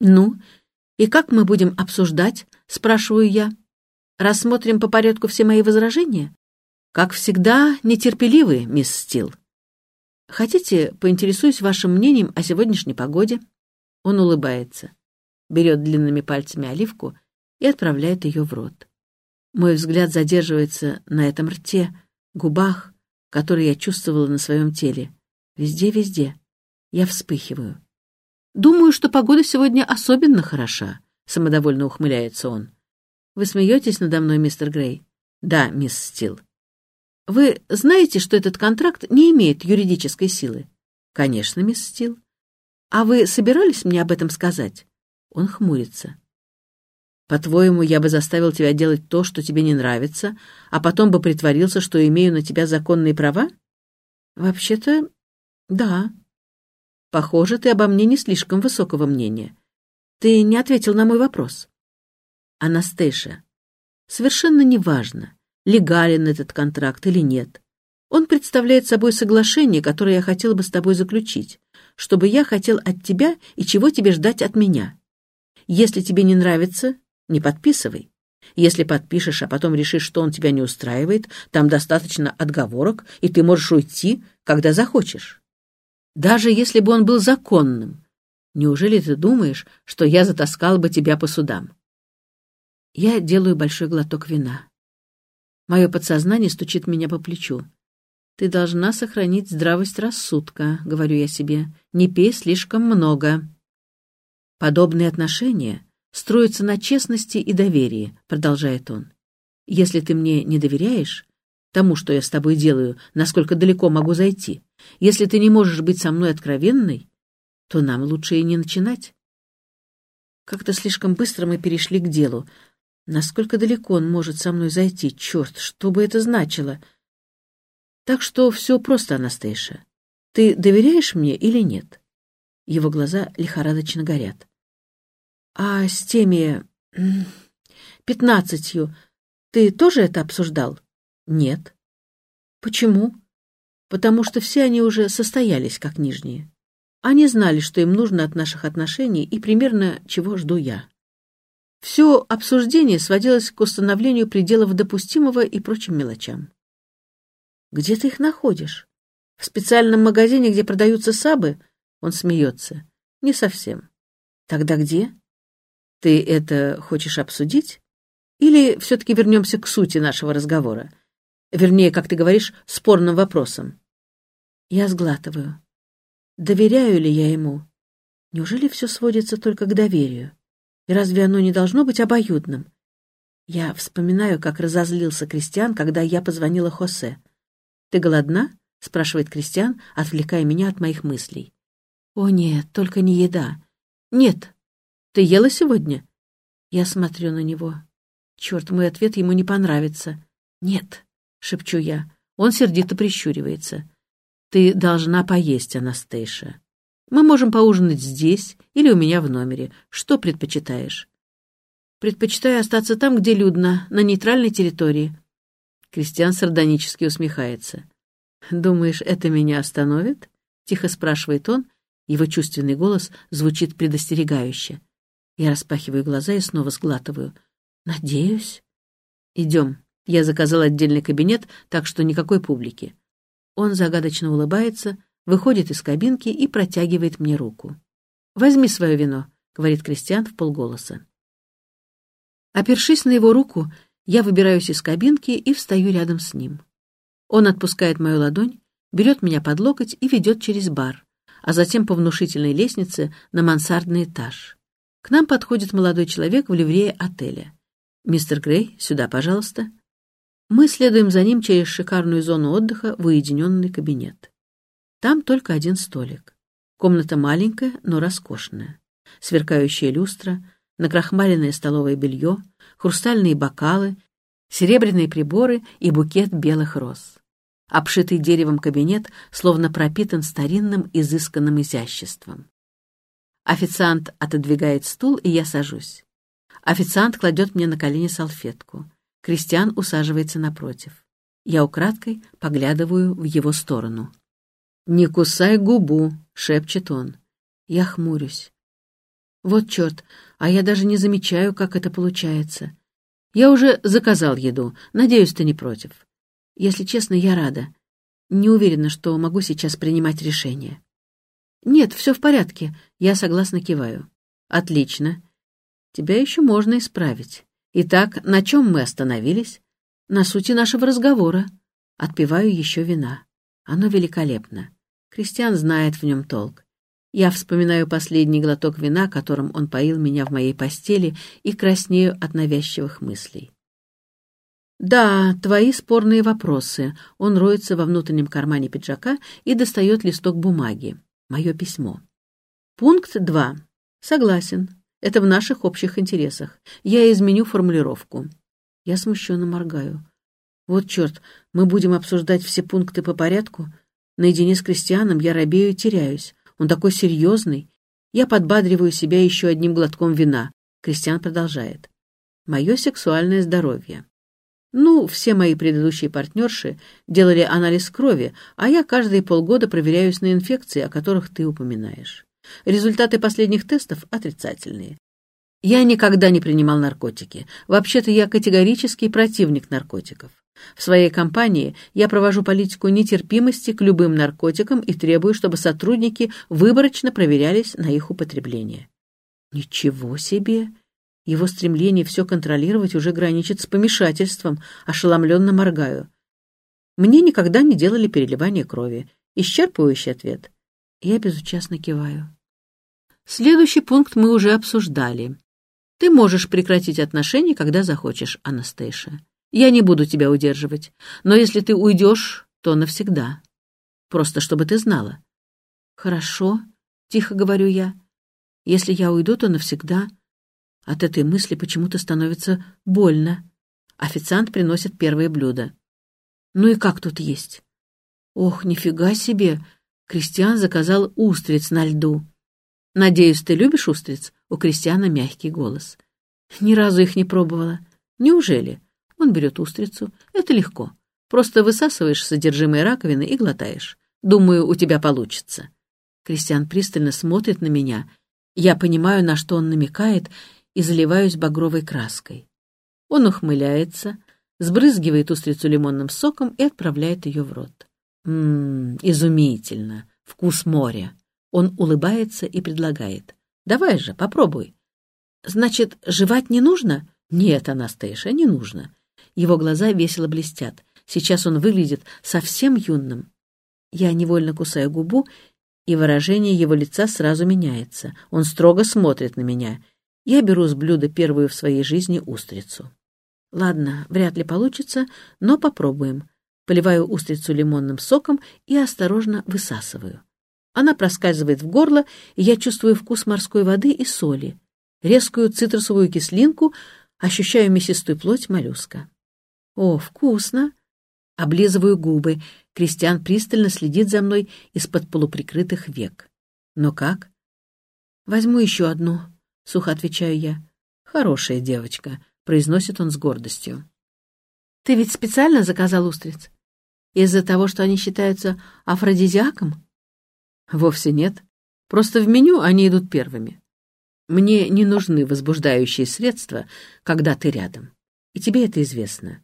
«Ну, и как мы будем обсуждать?» — спрашиваю я. «Рассмотрим по порядку все мои возражения?» «Как всегда, нетерпеливы, мисс Стил». «Хотите, поинтересуюсь вашим мнением о сегодняшней погоде?» Он улыбается, берет длинными пальцами оливку и отправляет ее в рот. Мой взгляд задерживается на этом рте, губах, которые я чувствовала на своем теле. Везде-везде. Я вспыхиваю. «Думаю, что погода сегодня особенно хороша», — самодовольно ухмыляется он. «Вы смеетесь надо мной, мистер Грей?» «Да, мисс Стил». «Вы знаете, что этот контракт не имеет юридической силы?» «Конечно, мисс Стил». «А вы собирались мне об этом сказать?» Он хмурится. «По-твоему, я бы заставил тебя делать то, что тебе не нравится, а потом бы притворился, что имею на тебя законные права?» «Вообще-то, да», Похоже, ты обо мне не слишком высокого мнения. Ты не ответил на мой вопрос. Анастейша, совершенно неважно, легален этот контракт или нет. Он представляет собой соглашение, которое я хотела бы с тобой заключить, чтобы я хотел от тебя и чего тебе ждать от меня. Если тебе не нравится, не подписывай. Если подпишешь, а потом решишь, что он тебя не устраивает, там достаточно отговорок, и ты можешь уйти, когда захочешь даже если бы он был законным. Неужели ты думаешь, что я затаскал бы тебя по судам? Я делаю большой глоток вина. Мое подсознание стучит меня по плечу. «Ты должна сохранить здравость рассудка», — говорю я себе. «Не пей слишком много». «Подобные отношения строятся на честности и доверии», — продолжает он. «Если ты мне не доверяешь, тому, что я с тобой делаю, насколько далеко могу зайти. Если ты не можешь быть со мной откровенной, то нам лучше и не начинать. Как-то слишком быстро мы перешли к делу. Насколько далеко он может со мной зайти? Черт, что бы это значило? Так что все просто, Анастейша. Ты доверяешь мне или нет? Его глаза лихорадочно горят. А с теми... пятнадцатью ты тоже это обсуждал? Нет. Почему? Потому что все они уже состоялись как нижние. Они знали, что им нужно от наших отношений и примерно чего жду я. Все обсуждение сводилось к установлению пределов допустимого и прочим мелочам. «Где ты их находишь? В специальном магазине, где продаются сабы?» Он смеется. «Не совсем. Тогда где? Ты это хочешь обсудить? Или все-таки вернемся к сути нашего разговора? Вернее, как ты говоришь, спорным вопросом. Я сглатываю. Доверяю ли я ему? Неужели все сводится только к доверию? И разве оно не должно быть обоюдным? Я вспоминаю, как разозлился Кристиан, когда я позвонила Хосе. «Ты голодна?» — спрашивает Кристиан, отвлекая меня от моих мыслей. «О нет, только не еда». «Нет. Ты ела сегодня?» Я смотрю на него. Черт, мой ответ ему не понравится. «Нет». — шепчу я. Он сердито прищуривается. «Ты должна поесть, Анастейша. Мы можем поужинать здесь или у меня в номере. Что предпочитаешь?» «Предпочитаю остаться там, где людно, на нейтральной территории». Кристиан сардонически усмехается. «Думаешь, это меня остановит?» — тихо спрашивает он. Его чувственный голос звучит предостерегающе. Я распахиваю глаза и снова сглатываю. «Надеюсь?» «Идем», я заказал отдельный кабинет, так что никакой публики. Он загадочно улыбается, выходит из кабинки и протягивает мне руку. «Возьми свое вино», — говорит Кристиан в полголоса. Опершись на его руку, я выбираюсь из кабинки и встаю рядом с ним. Он отпускает мою ладонь, берет меня под локоть и ведет через бар, а затем по внушительной лестнице на мансардный этаж. К нам подходит молодой человек в ливрее отеля. «Мистер Грей, сюда, пожалуйста». Мы следуем за ним через шикарную зону отдыха в уединенный кабинет. Там только один столик. Комната маленькая, но роскошная. Сверкающая люстра, накрахмаленное столовое белье, хрустальные бокалы, серебряные приборы и букет белых роз. Обшитый деревом кабинет словно пропитан старинным изысканным изяществом. Официант отодвигает стул, и я сажусь. Официант кладет мне на колени салфетку. Кристиан усаживается напротив. Я украдкой поглядываю в его сторону. «Не кусай губу», — шепчет он. Я хмурюсь. Вот черт, а я даже не замечаю, как это получается. Я уже заказал еду, надеюсь, ты не против. Если честно, я рада. Не уверена, что могу сейчас принимать решение. Нет, все в порядке, я согласно киваю. Отлично. Тебя еще можно исправить. Итак, на чем мы остановились? На сути нашего разговора. Отпиваю еще вина. Оно великолепно. Кристиан знает в нем толк. Я вспоминаю последний глоток вина, которым он поил меня в моей постели, и краснею от навязчивых мыслей. «Да, твои спорные вопросы». Он роется во внутреннем кармане пиджака и достает листок бумаги. Мое письмо. Пункт 2. Согласен. Это в наших общих интересах. Я изменю формулировку. Я смущенно моргаю. Вот черт, мы будем обсуждать все пункты по порядку. Наедине с Кристианом я робею и теряюсь. Он такой серьезный. Я подбадриваю себя еще одним глотком вина. Кристиан продолжает. Мое сексуальное здоровье. Ну, все мои предыдущие партнерши делали анализ крови, а я каждые полгода проверяюсь на инфекции, о которых ты упоминаешь. Результаты последних тестов отрицательные. Я никогда не принимал наркотики. Вообще-то я категорический противник наркотиков. В своей компании я провожу политику нетерпимости к любым наркотикам и требую, чтобы сотрудники выборочно проверялись на их употребление. Ничего себе! Его стремление все контролировать уже граничит с помешательством, ошеломленно моргаю. Мне никогда не делали переливание крови. Исчерпывающий ответ. Я безучастно киваю. Следующий пункт мы уже обсуждали. Ты можешь прекратить отношения, когда захочешь, Анастейша. Я не буду тебя удерживать. Но если ты уйдешь, то навсегда. Просто чтобы ты знала. Хорошо, тихо говорю я. Если я уйду, то навсегда. От этой мысли почему-то становится больно. Официант приносит первые блюда. Ну и как тут есть? Ох, нифига себе! Кристиан заказал устриц на льду. Надеюсь, ты любишь устриц? У Кристиана мягкий голос. Ни разу их не пробовала. Неужели? Он берет устрицу. Это легко. Просто высасываешь содержимое раковины и глотаешь. Думаю, у тебя получится. Кристиан пристально смотрит на меня. Я понимаю, на что он намекает, и заливаюсь багровой краской. Он ухмыляется, сбрызгивает устрицу лимонным соком и отправляет ее в рот. Ммм, изумительно. Вкус моря. Он улыбается и предлагает. «Давай же, попробуй». «Значит, жевать не нужно?» «Нет, Анастейша, не нужно. Его глаза весело блестят. Сейчас он выглядит совсем юным. Я невольно кусаю губу, и выражение его лица сразу меняется. Он строго смотрит на меня. Я беру с блюда первую в своей жизни устрицу. Ладно, вряд ли получится, но попробуем. Поливаю устрицу лимонным соком и осторожно высасываю. Она проскальзывает в горло, и я чувствую вкус морской воды и соли, резкую цитрусовую кислинку, ощущаю мясистую плоть моллюска. «О, вкусно!» Облизываю губы. Кристиан пристально следит за мной из-под полуприкрытых век. «Но как?» «Возьму еще одну», — сухо отвечаю я. «Хорошая девочка», — произносит он с гордостью. «Ты ведь специально заказал устриц? Из-за того, что они считаются афродизиаком?» «Вовсе нет. Просто в меню они идут первыми. Мне не нужны возбуждающие средства, когда ты рядом. И тебе это известно.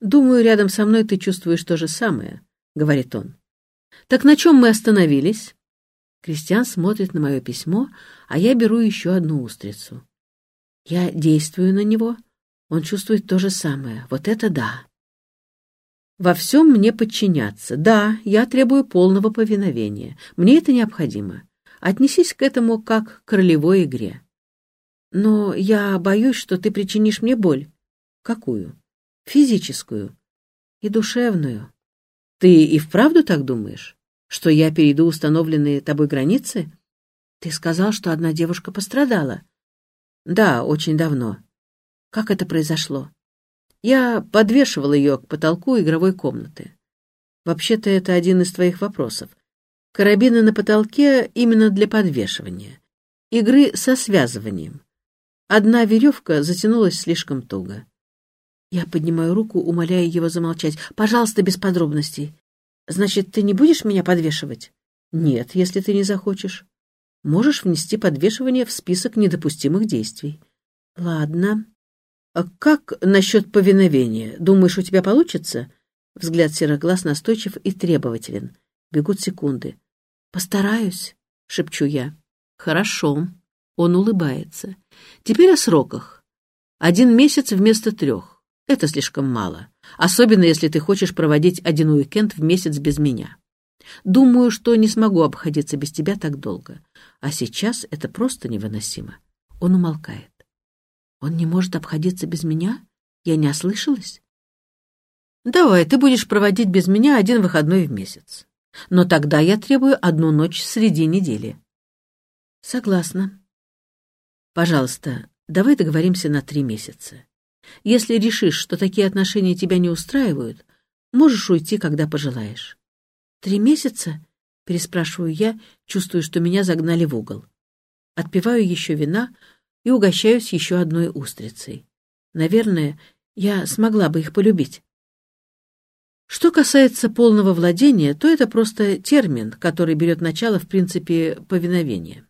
«Думаю, рядом со мной ты чувствуешь то же самое», — говорит он. «Так на чем мы остановились?» Кристиан смотрит на мое письмо, а я беру еще одну устрицу. Я действую на него, он чувствует то же самое. Вот это да. Во всем мне подчиняться. Да, я требую полного повиновения. Мне это необходимо. Отнесись к этому как к ролевой игре. Но я боюсь, что ты причинишь мне боль. Какую? физическую и душевную. Ты и вправду так думаешь, что я перейду установленные тобой границы? Ты сказал, что одна девушка пострадала. Да, очень давно. Как это произошло? Я подвешивал ее к потолку игровой комнаты. Вообще-то это один из твоих вопросов. Карабины на потолке именно для подвешивания. Игры со связыванием. Одна веревка затянулась слишком туго. Я поднимаю руку, умоляя его замолчать. «Пожалуйста, без подробностей. Значит, ты не будешь меня подвешивать?» «Нет, если ты не захочешь». можешь внести подвешивание в список недопустимых действий. Ладно. А как насчет повиновения? Думаешь, у тебя получится? Взгляд серых глаз настойчив и требователен. Бегут секунды. Постараюсь, шепчу я. Хорошо. Он улыбается. Теперь о сроках. Один месяц вместо трех. Это слишком мало. Особенно, если ты хочешь проводить один уикенд в месяц без меня. Думаю, что не смогу обходиться без тебя так долго. А сейчас это просто невыносимо. Он умолкает. Он не может обходиться без меня? Я не ослышалась? Давай, ты будешь проводить без меня один выходной в месяц. Но тогда я требую одну ночь среди недели. Согласна. Пожалуйста, давай договоримся на три месяца. Если решишь, что такие отношения тебя не устраивают, можешь уйти, когда пожелаешь. Три месяца? Переспрашиваю я, чувствую, что меня загнали в угол. Отпиваю еще вина и угощаюсь еще одной устрицей. Наверное, я смогла бы их полюбить. Что касается полного владения, то это просто термин, который берет начало в принципе повиновения.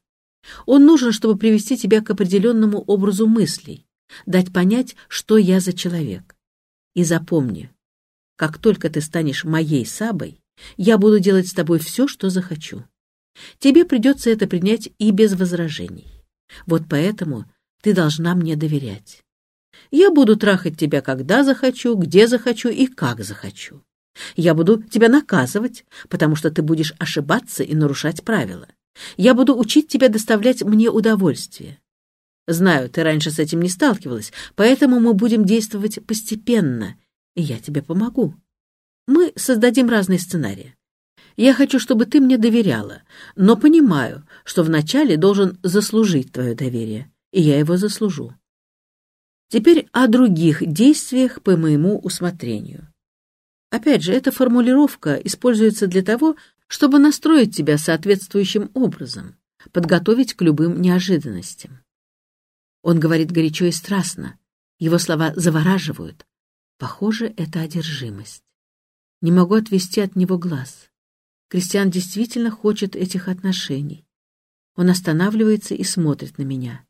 Он нужен, чтобы привести тебя к определенному образу мыслей, дать понять, что я за человек. И запомни, как только ты станешь моей сабой, я буду делать с тобой все, что захочу. Тебе придется это принять и без возражений. Вот поэтому ты должна мне доверять. Я буду трахать тебя, когда захочу, где захочу и как захочу. Я буду тебя наказывать, потому что ты будешь ошибаться и нарушать правила. Я буду учить тебя доставлять мне удовольствие. Знаю, ты раньше с этим не сталкивалась, поэтому мы будем действовать постепенно, и я тебе помогу. Мы создадим разные сценарии. Я хочу, чтобы ты мне доверяла, но понимаю, что вначале должен заслужить твое доверие, и я его заслужу. Теперь о других действиях по моему усмотрению. Опять же, эта формулировка используется для того, чтобы настроить тебя соответствующим образом, подготовить к любым неожиданностям. Он говорит горячо и страстно. Его слова завораживают. Похоже, это одержимость. Не могу отвести от него глаз. Кристиан действительно хочет этих отношений. Он останавливается и смотрит на меня.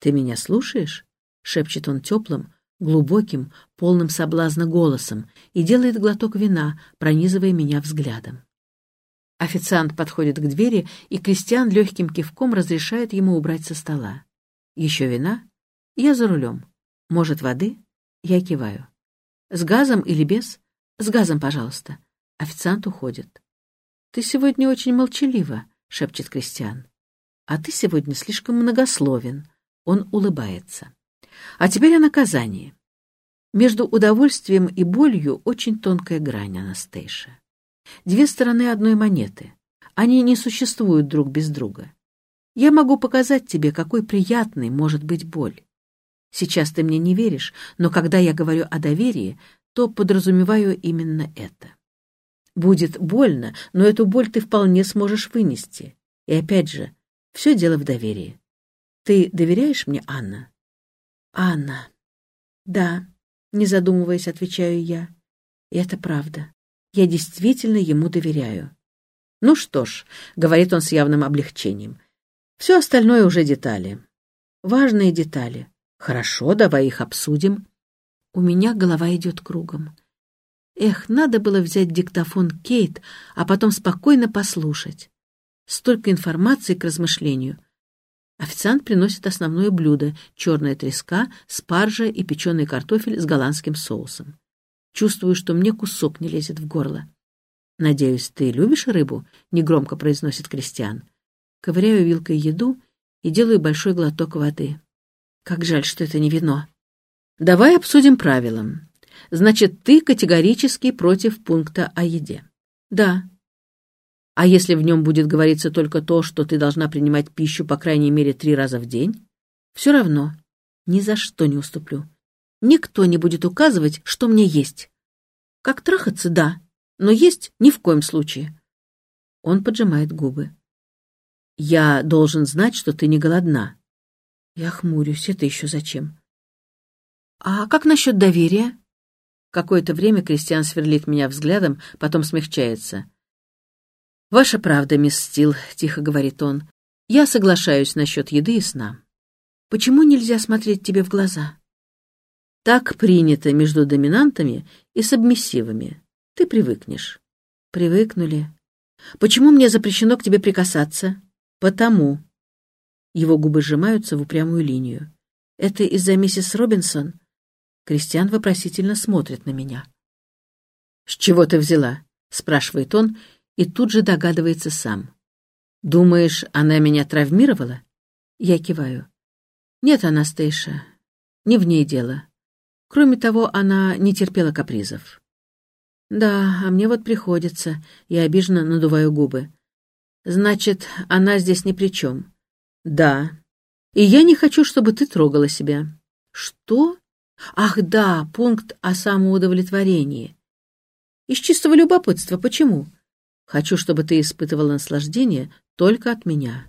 «Ты меня слушаешь?» — шепчет он теплым, глубоким, полным соблазна голосом и делает глоток вина, пронизывая меня взглядом. Официант подходит к двери, и Кристиан легким кивком разрешает ему убрать со стола. Еще вина? Я за рулем. Может, воды? Я киваю. С газом или без? С газом, пожалуйста. Официант уходит. Ты сегодня очень молчалива, шепчет Кристиан. А ты сегодня слишком многословен. Он улыбается. А теперь о наказании. Между удовольствием и болью очень тонкая грань, Анастейша. Две стороны одной монеты. Они не существуют друг без друга. Я могу показать тебе, какой приятной может быть боль. Сейчас ты мне не веришь, но когда я говорю о доверии, то подразумеваю именно это. Будет больно, но эту боль ты вполне сможешь вынести. И опять же, все дело в доверии. Ты доверяешь мне, Анна? Анна. Да, не задумываясь, отвечаю я. И это правда. Я действительно ему доверяю. Ну что ж, говорит он с явным облегчением, все остальное уже детали. Важные детали. Хорошо, давай их обсудим. У меня голова идет кругом. Эх, надо было взять диктофон Кейт, а потом спокойно послушать. Столько информации к размышлению. Официант приносит основное блюдо — черная треска, спаржа и печеный картофель с голландским соусом. Чувствую, что мне кусок не лезет в горло. «Надеюсь, ты любишь рыбу?» — негромко произносит Кристиан ковыряю вилкой еду и делаю большой глоток воды. Как жаль, что это не вино. Давай обсудим правила. Значит, ты категорически против пункта о еде. Да. А если в нем будет говориться только то, что ты должна принимать пищу по крайней мере три раза в день? Все равно. Ни за что не уступлю. Никто не будет указывать, что мне есть. Как трахаться, да, но есть ни в коем случае. Он поджимает губы. Я должен знать, что ты не голодна. Я хмурюсь. Это еще зачем? А как насчет доверия? Какое-то время Кристиан сверлит меня взглядом, потом смягчается. «Ваша правда, мисс Стил», — тихо говорит он. Я соглашаюсь насчет еды и сна. Почему нельзя смотреть тебе в глаза? Так принято между доминантами и сабмиссивами. Ты привыкнешь. Привыкнули. Почему мне запрещено к тебе прикасаться? Потому. Его губы сжимаются в упрямую линию. Это из-за миссис Робинсон? Кристиан вопросительно смотрит на меня. «С чего ты взяла?» — спрашивает он и тут же догадывается сам. «Думаешь, она меня травмировала?» Я киваю. «Нет, Анастейша, не в ней дело. Кроме того, она не терпела капризов». «Да, а мне вот приходится». Я обиженно надуваю губы. «Значит, она здесь ни при чем». «Да. И я не хочу, чтобы ты трогала себя». «Что?» Ах да, пункт о самоудовлетворении. Из чистого любопытства, почему? Хочу, чтобы ты испытывал наслаждение только от меня.